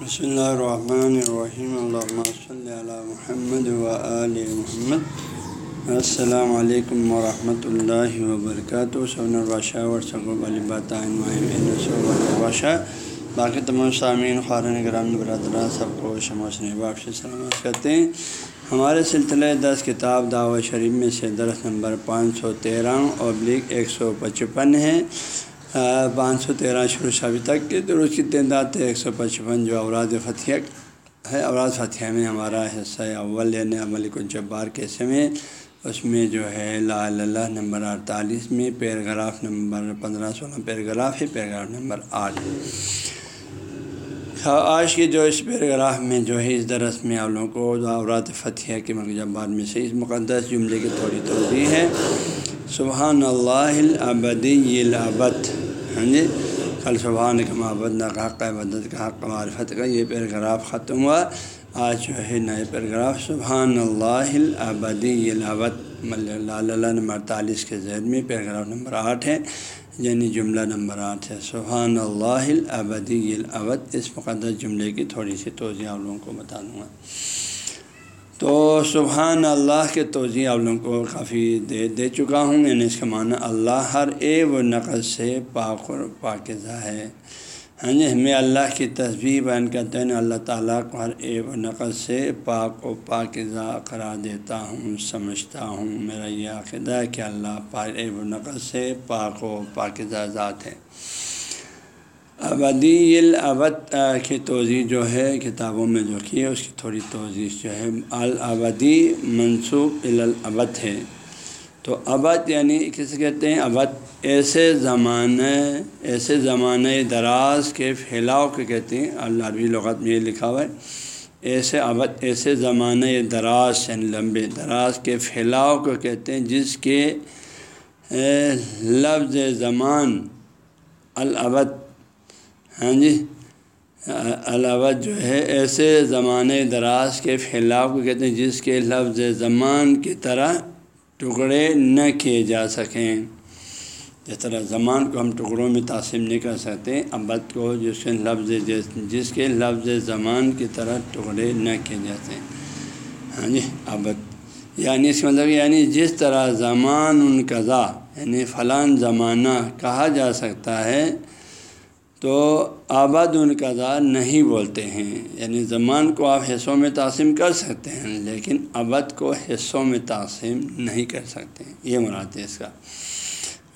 بسم اللہ الرحمن الرحیم اللہ صلی علی محمد و آل محمد السلام علیکم ورحمۃ اللہ وبرکاتہ سون الباشہ ورثب الباشہ باقی تمام سامعین خارن گرام برادران سب کو شموسن باپ سے سلامت کرتے ہیں ہمارے سلسلہ دس کتاب دعوت شریف میں سے درس نمبر پانچ سو تیرہ ابلیغ ایک سو پچپن ہے۔ پانچ سو تیرہ شروع شابی تک کے درست کی تعداد ہے ایک سو پچپن جو اوراد فتح ہے، اوراد فتح میں ہمارا حصہ اول یعنی عمل کو جبار کے حصے میں، اس میں جو ہے لا اللہ نمبر اڑتالیس میں پیراگراف نمبر پندرہ سولہ، پیراگراف ہے پیراگراف نمبر آٹھ۔ آج کے جو اس پیراگراف میں جو ہے، اس درس میں آپ لوگوں کو اوراد فتح کے مرکز میں سے اس مقدس جملے کی تھوڑی توضیع ہے۔ سبحان اللہ العبدی العبد ہاں جی یعنی کل سبحان کا محبت نہ حق عبدت کا حق، معرفت کا، یہ پیراگراف ختم ہوا۔ آج جو ہے نئے پیراگراف سبحان اللہ العبدی العبد اللہ نمبر اڑتالیس کے ذہن میں پیراگراف نمبر آٹھ ہے یعنی جملہ نمبر آٹھ ہے۔ سبحان اللہ العبدی العبد اس مقدس جملے کی تھوڑی سی توضیع آپ لوگوں کو بتا دوں گا۔ تو سبحان اللہ کے توضیع آپ لوگوں کو کافی دے دے چکا ہوں یعنی اس کا معنی اللہ ہر اے و نقل سے پاک و پاکزہ ہے۔ ہاں جی ہمیں اللہ کی تصویر بیان کرتے ہیں اللہ تعالیٰ کو ہر اے و نقل سے پاک و پاکزہ قرار دیتا ہوں، سمجھتا ہوں۔ میرا یہ عقیدہ ہے کہ اللہ پاک اے و نقل سے پاک و پاکزہ ذات ہے۔ ابدی الابد کی توضیع جو ہے، کتابوں میں جو کی ہے، اس کی تھوڑی توضیع جو ہے۔ الابدی منصوب الابد ہے۔ تو ابد یعنی کسے کہتے ہیں؟ ابد ایسے زمانے ایسے زمانے دراز کے پھیلاؤ کے کہتے ہیں۔ اللہ عربی لغت میں یہ لکھا ہوا ہے۔ ایسے ابد، ایسے زمانے دراز یعنی لمبے دراز کے پھیلاؤ کو کہتے ہیں، جس کے لفظ زمان الابد ہاں جی علاوہ جو ہے ایسے زمانے دراز کے پھیلاؤ کو کہتے ہیں جس کے لفظ زمان کی طرح ٹکڑے نہ کیے جا سکیں۔ جس طرح زمان کو ہم ٹکڑوں میں تاثر نہیں کر سکتے، ابد کو جس کے لفظ، جس کے لفظ زمان کی طرح ٹکڑے نہ کیے جاتے ہیں۔ ہاں جی ابد۔ یعنی اس مطلب یعنی جس طرح زمان ان قضا یعنی فلاں زمانہ کہا جا سکتا ہے تو آباد ان نہیں بولتے ہیں یعنی زمان کو آپ حصوں میں تقسیم کر سکتے ہیں، لیکن ابد کو حصوں میں تقسیم نہیں کر سکتے ہیں۔ یہ مراد ہے اس کا۔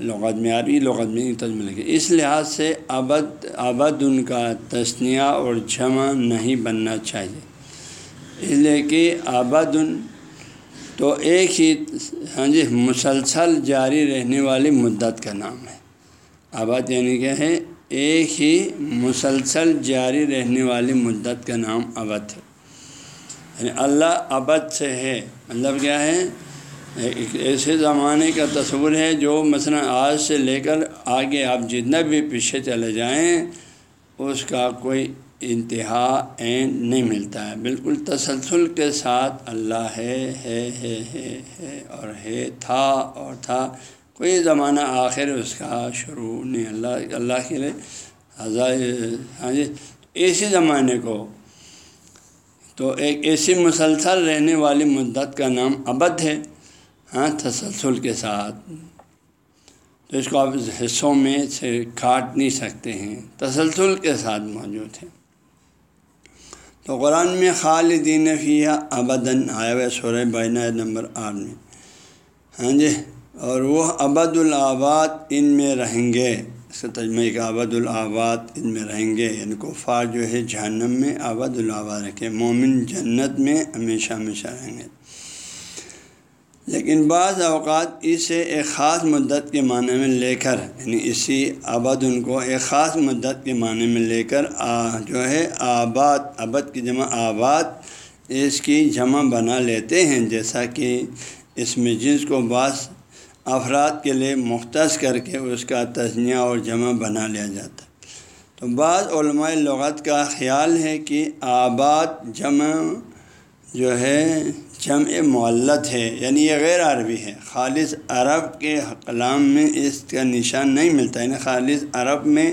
لغت میں عربی لغت میں تجمل کے اس لحاظ سے ابد ابد ان کا تسنیہ اور جمع نہیں بننا چاہیے۔ اس لیے کہ آباد ان تو ایک ہی ہاں جی مسلسل جاری رہنے والی مدت کا نام ہے۔ آباد یعنی کیا ہے؟ ایک ہی مسلسل جاری رہنے والی مدت کا نام ابد ہے۔ یعنی اللہ ابد سے ہے۔ مطلب کیا ہے؟ ایک ایسے زمانے کا تصور ہے جو مثلا آج سے لے کر آگے آپ جتنا بھی پیچھے چلے جائیں، اس کا کوئی انتہا عین نہیں ملتا ہے۔ بالکل تسلسل کے ساتھ اللہ ہے ہے ہے ہے ہے، اور ہے، تھا، اور تھا۔ کوئی زمانہ آخر اس کا شروع نہیں، اللہ اللہ کے لیے ہاں جی ایسے زمانے کو۔ تو ایک ایسی مسلسل رہنے والی مدت کا نام ابد ہے ہاں تسلسل کے ساتھ۔ تو اس کو آپ حصوں میں سے کاٹ نہیں سکتے ہیں، تسلسل کے ساتھ موجود ہے تو قرآن میں خالدین فیہ ابدن آیا ہوا سورہ بینہ نمبر آٹھ میں۔ ہاں جی اور وہ ابد الآباد ان میں رہیں گے۔ اس کا تجمہ کہ ابد الآباد ان میں رہیں گے۔ یعنی کفار جو ہے جہنم میں ابد الآباد رکھے مومن جنت میں ہمیشہ ہمیشہ رہیں گے۔ لیکن بعض اوقات اسے ایک خاص مدت کے معنی میں لے کر یعنی اسی آباد ان کو ایک خاص مدت کے معنی میں لے کر، آ، جو ہے آباد ابد کی جمع آباد اس کی جمع بنا لیتے ہیں۔ جیسا کہ اس میں جنس کو بعض افراد کے لیے مختص کر کے اس کا تجنیہ اور جمع بنا لیا جاتا تو بعض علماء لغت کا خیال ہے کہ آباد جمع جو ہے، جمع معلت ہے یعنی یہ غیر عربی ہے۔ خالص عرب کے کلام میں اس کا نشان نہیں ملتا یعنی خالص عرب میں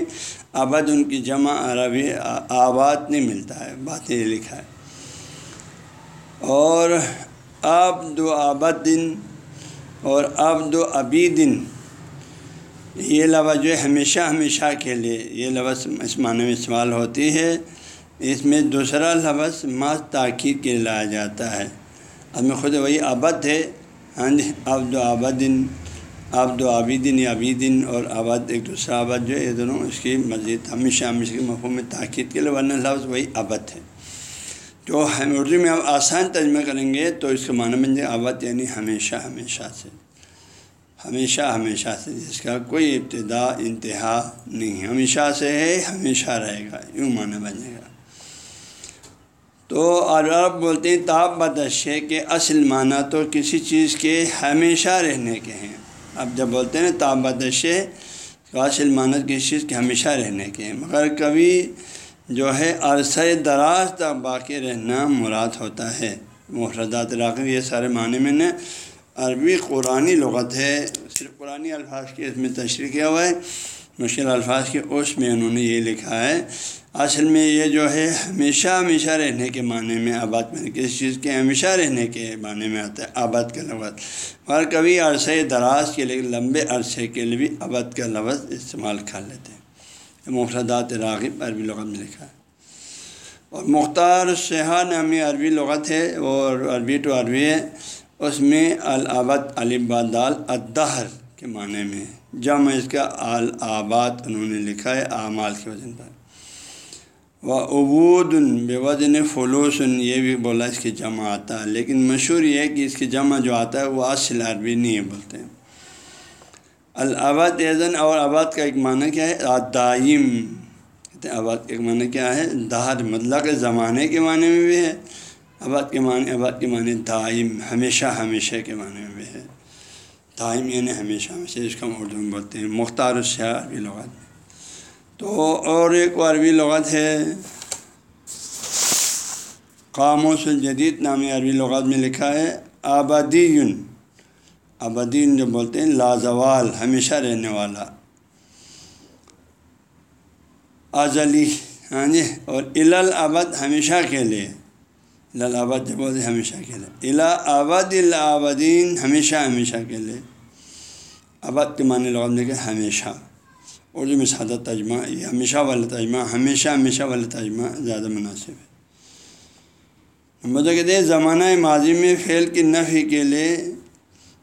ابد ان کی جمع عربی آباد نہیں ملتا ہے بات یہ لکھا ہے۔ اور اب دو آبد دن اور اب دو ابی دن۔ یہ لفظ جو ہے ہمیشہ ہمیشہ کے لیے یہ لفظ اس معنی میں استعمال ہوتی ہے۔ اس میں دوسرا لفظ ماں تاکید کے لایا جاتا ہے۔ اب میں خود وہی آبد ہے۔ ہاں جی اب دو آبدن اب دو آبدین یا عبیدن اور آباد ایک دوسرا آباد جو ہے دونوں اس کی مزید ہمیشہ ہمیشہ کے مفہوم میں تاکید کے لیے ورنہ لفظ وہی آبد ہے۔ جو ہم اردو میں ہم آسان ترجمہ کریں گے، تو اس کا معنی بن جائے آبد یعنی ہمیشہ ہمیشہ سے، ہمیشہ ہمیشہ سے، جس کا کوئی ابتدا، انتہا نہیں، ہمیشہ سے ہے، ہمیشہ رہے گا، یوں معنی بن جائے گا۔ تو عرب بولتے ہیں، تاب بدشے کے اصل معنی تو کسی چیز کے ہمیشہ رہنے کے ہیں۔ اب جب بولتے ہیں تاب بدشے تو اصل معنی کسی چیز کے ہمیشہ رہنے کے ہیں۔ مگر کبھی جو ہے عرصۂ دراز تک باقی رہنا مراد ہوتا ہے۔ محردات راغب یہ سارے معنی میں نے عربی قرآن لغت ہے، صرف قرآن الفاظ کی اس میں تشریح کیا ہوا ہے۔ مشکل الفاظ کے اس میں انہوں نے یہ لکھا ہے۔ اصل میں یہ جو ہے ہمیشہ ہمیشہ رہنے کے معنی میں آباد میں کسی چیز کے ہمیشہ رہنے کے معنی میں آتا ہے؟ آباد کا لفظ اور کبھی عرصۂ دراز کے لیے، لمبے عرصے کے لیے بھی آباد کا لفظ استعمال کر لیتے ہیں۔ مفردات راغب عربی لغت میں لکھا ہے۔ اور مختار سیاح نامی عربی لغت ہے اور عربی ٹو عربی ہے۔ اس میں العبد البادال الدہر کے معنی میں جمع اس کا الآباد انہوں نے لکھا ہے اعمال کے وزن پر۔ و عبود بے وزن فلوسن یہ بھی بولا اس کی جمع آتا ہے، لیکن مشہور یہ ہے کہ اس کی جمع جو آتا ہے وہ اصل عربی نہیں ہے بولتے۔ ہیں العبد ایزن اور آباد کا ایک معنی کیا ہے؟ دائم کہتے ہیں آباد کا ایک معنی کیا ہے؟ دہر، مطلق زمانے کے معنی میں بھی ہے۔ آباد کے معنی آباد کے معنی دائم، ہمیشہ ہمیشہ کے معنی میں بھی ہے۔ دائم یعنی ہمیشہ ہمیشہ، اس کا ہم اردو میں بولتے ہیں۔ مختار الشاہ عربی لغات میں تو اور ایک عربی لغت ہے۔ قاموس الجدید نامی عربی لغات میں لکھا ہے۔ آبادی آبادین جو بولتے ہیں لازوال ہمیشہ رہنے والا۔ ازلی ہاں جی اور الابد ہمیشہ کے لیے۔ الابد جو بولتے ہمیشہ کے لیے۔ الا آباد الابدین، ہمیشہ ہمیشہ کے لیے۔ آباد کے معنی لغت میں کہ ہمیشہ۔ اردو میں سادہ ترجمہ یہ ہمیشہ والا ترجمہ ہمیشہ ہمیشہ والا ترجمہ زیادہ مناسب ہے۔ مطلب کہتے ہیں زمانہ ماضی میں فعل کی نفی کے لیے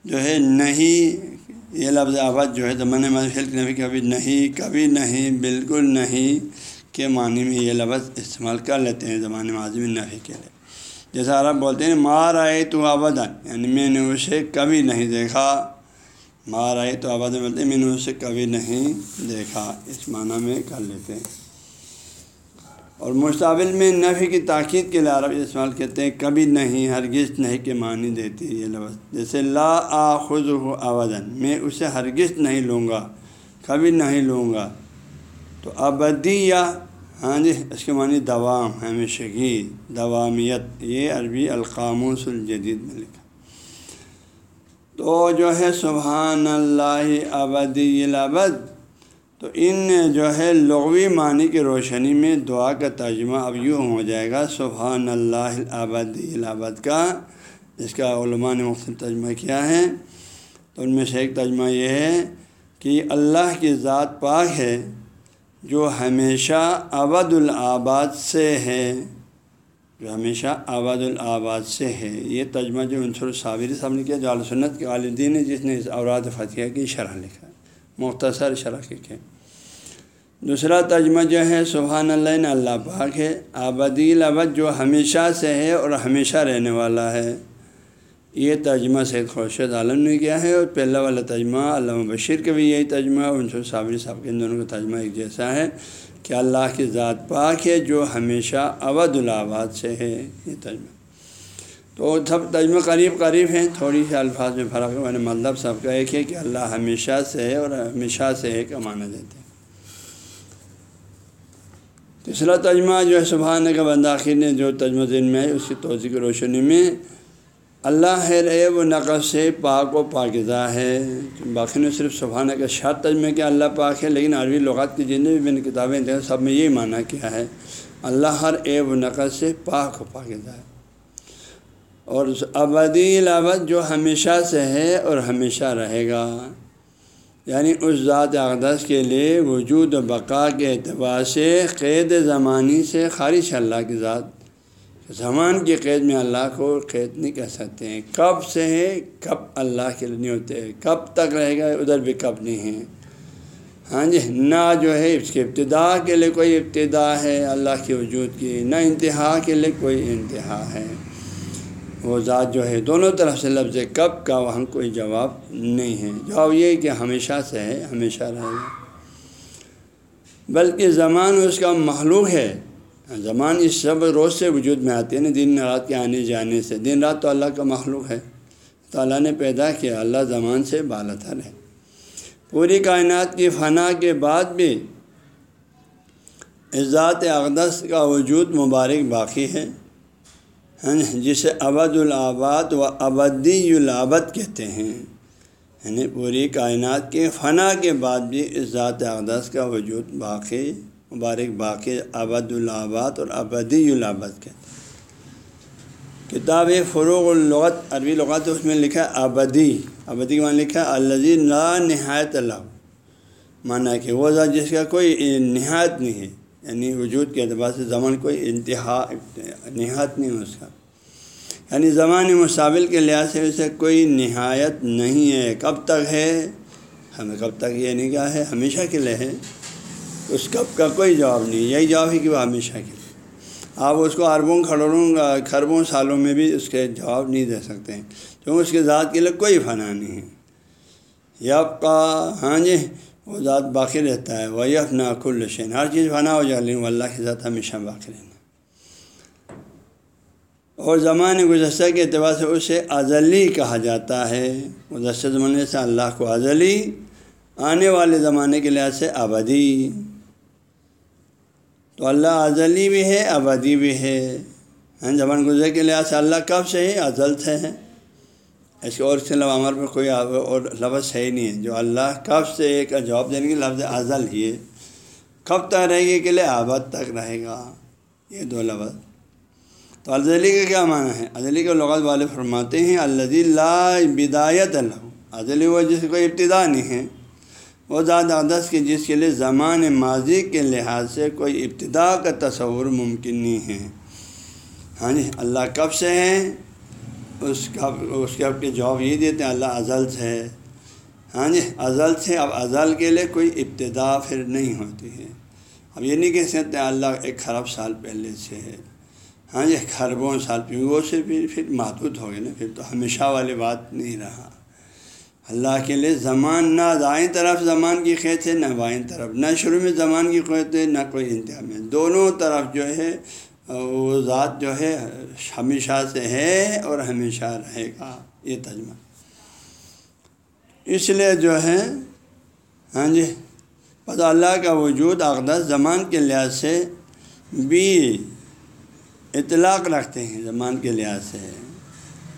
جو ہے نہیں، یہ لفظ آباد جو ہے زمانۂ ماضی فعل کی نفی کبھی نہیں کبھی نہیں، بالکل نہیں کے معنی میں یہ لفظ استعمال کر لیتے ہیں زمانۂ ماضی نفی کے لیے۔ جیسا عرب بولتے ہیں مار آئے تو آبادن یعنی میں نے اسے کبھی نہیں دیکھا۔ مار آئے تو آباد بولتے مطلب میں نے اسے کبھی نہیں دیکھا۔ اس معنی میں کر لیتے ہیں۔ اور مستقبل میں نفی کی تاکید کے لیے عرب استعمال کہتے ہیں، کبھی نہیں، ہرگز نہیں کے معنی دیتی ہے یہ لفظ۔ جیسے لا آخذ ہو آبادن میں اسے ہرگز نہیں لوں گا، کبھی نہیں لوں گا۔ تو ابدی یا ہاں جی اس کے معنی دوام، ہمیشگی دوامیت یہ عربی القاموس الجدید میں لکھا۔ تو جو ہے، سبحان اللہ، ابدی الابد تو ان جو ہے لغوی معنی کی روشنی میں دعا کا ترجمہ اب یوں ہو جائے گا سبحان اللہ الابدی الابد کا اس کا علماء نے مختلف ترجمہ کیا ہے۔ تو ان میں سے ایک ترجمہ یہ ہے کہ اللہ کی ذات پاک ہے، جو ہمیشہ ابد الآباد سے ہے۔ جو ہمیشہ آباد الآباد سے ہے۔ یہ ترجمہ جو عنصر صابری صاحب نے کیا، جو سنت کے والدین ہے جس نے اس اوراد فتح کی شرح لکھا مختصر شرح لکھے دوسرا ترجمہ جو ہے، سبحان اللہ اللہ پاک ہے۔ آبادی، الابد جو ہمیشہ سے ہے اور ہمیشہ رہنے والا ہے۔ یہ ترجمہ سید خورشید عالم نے کیا ہے اور پہلا والا ترجمہ علامہ بشیر کا بھی یہی ترجمہ عنصر صابری صاحب کے ان دونوں کا ترجمہ ایک جیسا ہے کہ اللہ کی ذات پاک ہے جو ہمیشہ اود الآباد سے ہے۔ یہ ترجمہ۔ تو سب ترجمہ قریب قریب ہیں۔ تھوڑی سی الفاظ میں فرق ہے۔ مطلب سب کا ایک ہے کہ اللہ ہمیشہ سے ہے اور ہمیشہ سے ہے کا معنی دیتے ہیں۔ تیسرا ترجمہ جو ہے، سبحان کا بنداخر نے جو ترجمہ ذہن میں ہے، اس کی توضیع کی روشنی میں اللہ ہے عیب و نقص سے پاک و پاکزہ ہے۔ باقی نے صرف سبحانہ کا شاد تجمہ کیا اللہ پاک ہے، لیکن عربی لغات کی جتنے بھی میں نے کتابیں دیں سب میں یہی معنی کیا ہے۔ اللہ ہر عیب و نقص سے پاک و پاکزہ ہے۔ اور ابدی الابد جو ہمیشہ سے ہے اور ہمیشہ رہے گا۔ یعنی اس ذات اقدس کے لیے وجود و بقا کے اعتبار سے قید زمانی سے خارش اللہ کی ذات۔ زمان کی قید میں اللہ کو قید نہیں کہہ سکتے ہیں۔ کب سے ہے کب اللہ کے لیے نہیں ہوتے کب تک رہے گا، ادھر بھی کب نہیں ہے ہاں جی نہ جو ہے اس کے ابتدا کے لیے کوئی ابتدا ہے، اللہ کے وجود کی، نہ انتہا کے لیے کوئی انتہا ہے۔ وہ ذات جو ہے دونوں طرف سے لفظ کب کا وہاں کوئی جواب نہیں ہے۔ جواب یہ کہ ہمیشہ سے ہے، ہمیشہ رہے گا۔ بلکہ زمان اس کا مخلوق ہے۔ زمان اس سب روز سے وجود میں آتے ہیں دن رات کے آنے جانے سے۔ دن رات تو اللہ کا مخلوق ہے۔ تو اللہ نے پیدا کیا، اللہ زمان سے بالا تر ہے پوری کائنات کی فنا کے بعد بھی ذات اقدس کا وجود مبارک باقی ہے۔ ہاں جی، جسے ابد الآباد و ابدی العبد کہتے ہیں۔ یعنی پوری کائنات کے فنا کے بعد بھی اس ذات اقدس کا وجود باقی، مبارک باقی ابد الآباد اور ابدی العبد کے کتاب فروغ الغت عربی لغات اس میں لکھا ابدی ابدی کے معنی لکھا الزی لا نہایت اللہ مانا کہ وہ ذات جس کا کوئی نہایت نہیں ہے۔ یعنی وجود کے اعتبار سے زمان کوئی انتہا، نہایت نہیں اس کا یعنی زمان مستقبل کے لحاظ سے اسے کوئی نہایت نہیں ہے۔ کب تک ہے؟ ہمیں کب تک یہ نہیں کہا ہے، ہمیشہ کے لیے ہے۔ اس کب کا کوئی جواب نہیں، یہی جواب ہے کہ وہ ہمیشہ کے آپ اس کو اربوں کھڑوں کھربوں سالوں میں بھی اس کے جواب نہیں دے سکتے۔ ہیں کیونکہ اس کے ذات کے لیے کوئی فنا نہیں ہے۔ یب کا ہاں جی وہ ذات باقی رہتا ہے۔ وہ یف نا کل شین ہر چیز فنا ہو جائے، لیکن وہ اللہ کے ذات ہمیشہ باقی رہنا اور زمانے گزشتہ کے اعتبار سے اسے ازلی کہا جاتا ہے۔ گزشتہ زمانے سے اللہ کو ازلی، آنے والے زمانے کے لحاظ سے آبادی تو اللہ ازلی بھی ہے، ابدی بھی ہے۔ ہاں زبان گزرے کے لحاظ سے اللہ کب سے ہے ازل سے ہے؟ ایسے اور سے علاوہ عمر پہ کوئی اور لفظ ہے ہی نہیں ہے، جو اللہ کب سے ایک جواب دینے کے لفظ ازل ہی ہے۔ کب تک رہے گی کے لیے آباد تک رہے گا؟ یہ دو لفظ۔ تو ازلی کا کیا معنی ہے؟ ازلی کے لغت والے فرماتے ہیں اللہ بدایت اللہ ازلی وہ جس کوئی ابتدا نہیں ہے، وہ ذات اقدس کی جس کے لیے زمان ماضی کے لحاظ سے کوئی ابتدا کا تصور ممکن نہیں ہے۔ ہاں جی اللہ کب سے ہے اس کا اس کے اب کے جواب یہ دیتے ہیں، اللہ ازل سے ہے۔ ہاں جی ازل سے، اب ازل کے لیے کوئی ابتدا پھر نہیں ہوتی ہے۔ اب یہ نہیں کہہ سکتے اللہ ایک خراب سال پہلے سے ہے۔ ہاں جی خربوں سال پہ، وہ سے پھر پھر محدود ہو گئے نا، پھر تو ہمیشہ والی بات نہیں رہا۔ اللہ کے لیے زمان نہ دائیں طرف زمان کی قید ہے نہ بائیں طرف۔ نہ شروع میں زمان کی قید ہے نہ کوئی انتہا میں۔ دونوں طرف جو ہے وہ ذات جو ہے، ہمیشہ سے ہے اور ہمیشہ رہے گا، یہ تجمہ اس لیے جو ہے ہاں جی پتہ اللہ کا وجود اقدس زمان کے لحاظ سے بھی اطلاق رکھتے ہیں، زمان کے لحاظ سے۔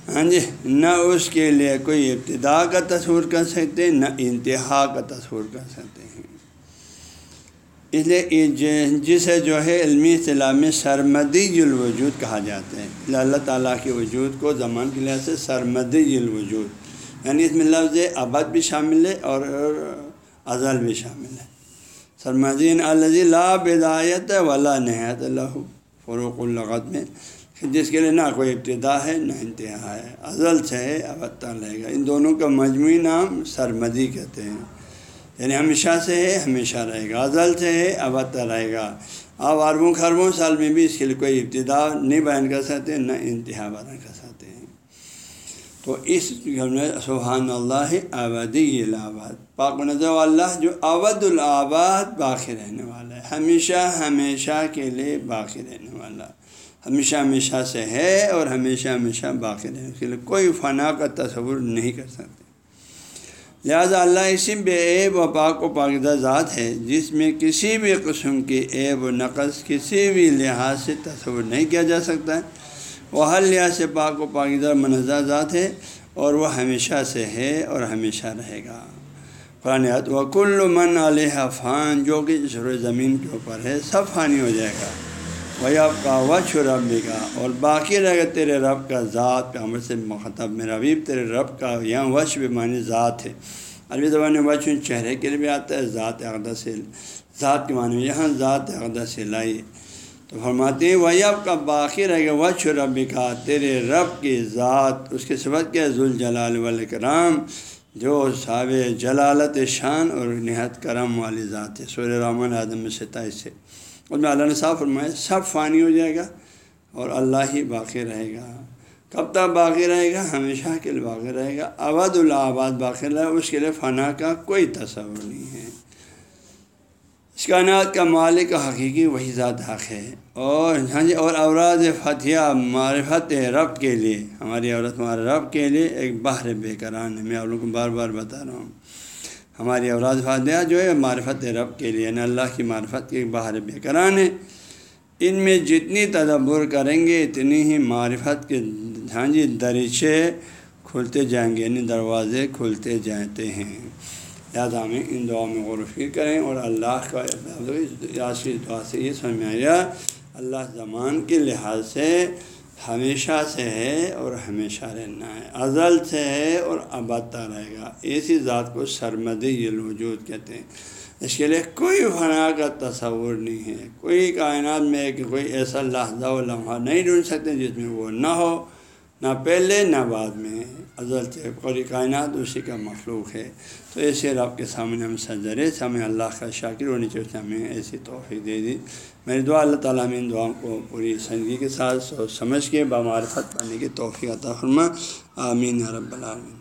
ہاں جی نہ اس کے لیے کوئی ابتدا کا تصور کر سکتے، نہ انتہا کا تصور کر سکتے۔ ہیں اس لیے جسے جو ہے علمی اصطلاح میں سرمدی الوجود کہا جاتا ہے۔ اللہ تعالیٰ کے وجود کو زمان کے لحاظ سے سرمدی الوجود یعنی اس میں لفظ ابد بھی شامل ہے اور ازل بھی شامل ہے۔ سرمدین لا بدایت ولا نہایت اللہ فروغ الغت میں جس کے لیے نہ کوئی ابتدا ہے نہ انتہا ہے۔ ازل سے ہے ابتا رہے گا۔ ان دونوں کا مجموعی نام سرمدی کہتے ہیں۔ یعنی ہمیشہ سے ہے، ہمیشہ رہے گا۔ ازل سے ہے ابتا رہے گا۔ آپ اربوں خربوں سال میں بھی اس کے لیے کوئی ابتدا نہیں بیان کر سکتے، نہ انتہا بیان کر سکتے ہیں۔ تو اس میں سبحان اللہ آبادی الآباد پاک نظر اللہ جو ابد الآباد باقی رہنے والا ہے۔ ہمیشہ ہمیشہ کے لیے باقی رہنے والا۔ ہمیشہ ہمیشہ سے ہے اور ہمیشہ ہمیشہ باقی رہے اس کے لیے کوئی فنا کا تصور نہیں کر سکتے۔ لہذا اللہ اسی بے عیب و پاک و پاکدہ ذات ہے، جس میں کسی بھی قسم کی عیب و نقص کسی بھی لحاظ سے تصور نہیں کیا جا سکتا ہے۔ وہ ہر لحاظ سے پاک و پاکیزہ منظر ذات ہے اور وہ ہمیشہ سے ہے اور ہمیشہ رہے گا۔ قرآن و کل من علیہ فان، جو کہ سر زمین کے اوپر ہے، سب فانی ہو جائے گا۔ وہ اب کا وچ رب کا اور باقی رہے گا تیرے رب کا ذات کا عمر سے مخطب میرا بھی تیرے رب کا یہاں وش بھی معنی ذات ہے۔ عربی زبان میں وش یعنی چہرے کے لیے بھی آتا ہے، ذات اقدا سے ذات کے معنی میں یہاں ذات اقدا سے لائی۔ تو فرماتے ہیں وہی اب کا باقی رہے گا وش رب کا، تیرے رب کی ذات، اس کے سبق کیا ذوالجلال والکرام جو صاب جلالت شان اور نہایت کرم والی ذات ہے۔ سور رحمٰن اعظم ستائیس سے اس میں اللہ نے صاف فرمایا سب فانی ہو جائے گا اور اللہ ہی باقی رہے گا۔ کب تک باقی رہے گا؟ ہمیشہ کے لیے باقی رہے گا۔ آباد اللہ آباد باقی رہے اس کے لیے فنا کا کوئی تصور نہیں ہے۔ اس کائنات کا مالک حقیقی وہی ذات حق ہے۔ اور ہاں جی اور اوراد فتح معرفت رب کے لیے، ہماری عورت ہمارے رب کے لیے ایک باہر بے قران ہے۔ میں آپ لوگوں کو بار بار بتا رہا ہوں۔ ہماری اوراد فاتحہ جو ہے معرفت رب کے لیے یعنی اللہ کی معرفت کے باہر بے قران ہے ان میں جتنی تدبر کریں گے اتنی ہی معرفت کے ہاں جی دریچے کھلتے جائیں گے یعنی دروازے کھلتے جاتے ہیں لہٰذا ہمیں ان دعاؤں میں غور فکر کریں اور اللہ کا کی دعا سے یہ سمجھ میں آیا اللہ زمان کے لحاظ سے ہمیشہ سے ہے اور ہمیشہ رہنا ہے۔ ازل سے ہے اور ابادتا رہے گا۔ ایسی ذات کو سرمدی الوجود کہتے ہیں۔ اس کے لیے کوئی فنا کا تصور نہیں ہے۔ کوئی کائنات میں کہ کوئی ایسا لحظہ و لمحہ نہیں ڈھونڈ سکتے جس میں وہ نہ ہو، نہ پہلے، نہ بعد میں۔ ازل سے قوری کائنات اسی کا مخلوق ہے۔ تو ایسے رب کے سامنے ہم سجرے ہے۔ ہمیں اللہ کا شاکر ہونی چاہیے ہمیں ایسی توفیق دے دی۔ میری دعا اللہ تعالیٰ میں ان دعاؤں کو پوری سنگی کے ساتھ سوچ سمجھ کے بامعرفت پانے کی توفیق عطا فرما۔ آمین رب العالمین۔